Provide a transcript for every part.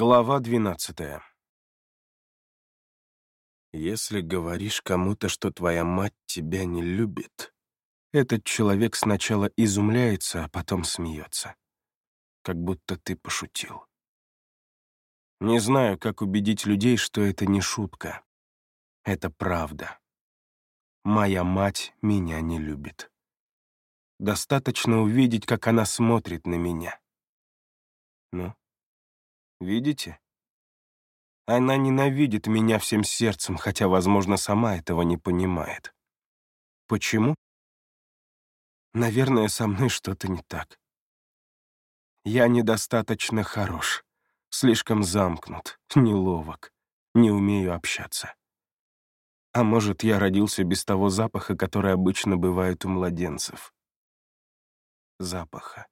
Глава двенадцатая. Если говоришь кому-то, что твоя мать тебя не любит, этот человек сначала изумляется, а потом смеется. Как будто ты пошутил. Не знаю, как убедить людей, что это не шутка. Это правда. Моя мать меня не любит. Достаточно увидеть, как она смотрит на меня. Ну, видите? Она ненавидит меня всем сердцем, хотя, возможно, сама этого не понимает. Почему? Наверное, со мной что-то не так. Я недостаточно хорош, слишком замкнут, неловок, не умею общаться. А может, я родился без того запаха, который обычно бывает у младенцев. Запаха,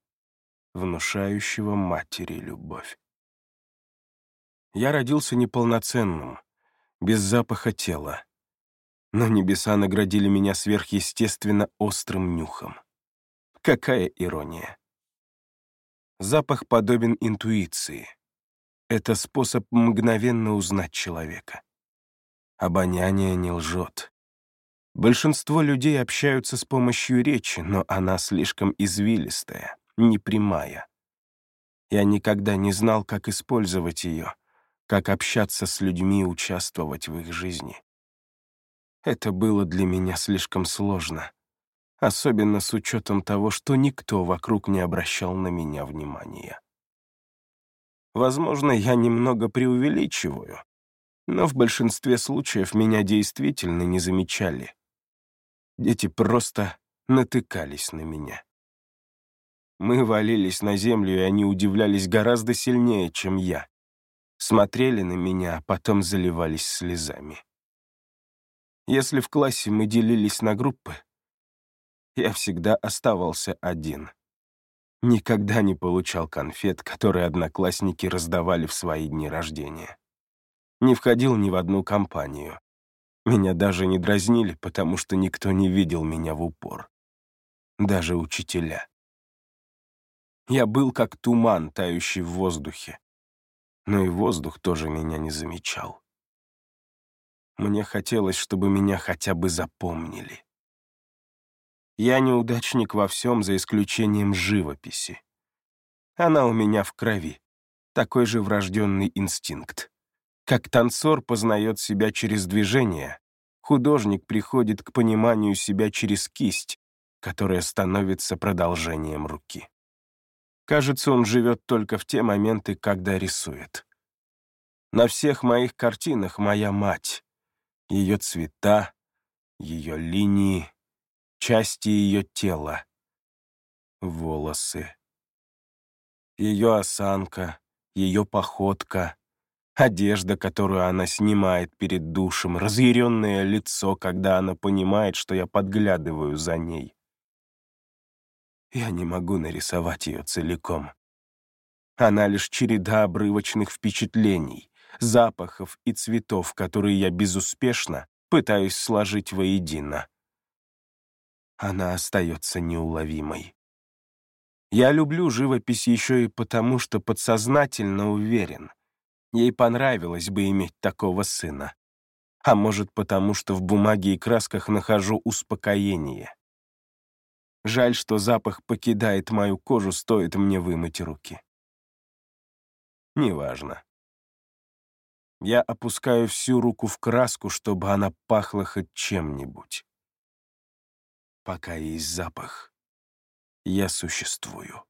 внушающего матери любовь. Я родился неполноценным, без запаха тела, но небеса наградили меня сверхъестественно острым нюхом. Какая ирония. Запах подобен интуиции. Это способ мгновенно узнать человека. Обоняние не лжет. Большинство людей общаются с помощью речи, но она слишком извилистая, непрямая. Я никогда не знал, как использовать ее, как общаться с людьми и участвовать в их жизни. Это было для меня слишком сложно особенно с учетом того, что никто вокруг не обращал на меня внимания. Возможно, я немного преувеличиваю, но в большинстве случаев меня действительно не замечали. Дети просто натыкались на меня. Мы валились на землю, и они удивлялись гораздо сильнее, чем я. Смотрели на меня, а потом заливались слезами. Если в классе мы делились на группы, я всегда оставался один. Никогда не получал конфет, которые одноклассники раздавали в свои дни рождения. Не входил ни в одну компанию. Меня даже не дразнили, потому что никто не видел меня в упор. Даже учителя. Я был как туман, тающий в воздухе. Но и воздух тоже меня не замечал. Мне хотелось, чтобы меня хотя бы запомнили. Я неудачник во всем, за исключением живописи. Она у меня в крови. Такой же врожденный инстинкт. Как танцор познает себя через движение, художник приходит к пониманию себя через кисть, которая становится продолжением руки. Кажется, он живет только в те моменты, когда рисует. На всех моих картинах моя мать, ее цвета, ее линии, части ее тела. Волосы. Ее осанка, ее походка, одежда, которую она снимает перед душем, разъяренное лицо, когда она понимает, что я подглядываю за ней. Я не могу нарисовать ее целиком. Она лишь череда обрывочных впечатлений, запахов и цветов, которые я безуспешно пытаюсь сложить воедино она остается неуловимой. Я люблю живопись еще и потому, что подсознательно уверен. Ей понравилось бы иметь такого сына. А может, потому что в бумаге и красках нахожу успокоение. Жаль, что запах покидает мою кожу, стоит мне вымыть руки. Неважно. Я опускаю всю руку в краску, чтобы она пахла хоть чем-нибудь. Пока есть запах, я существую.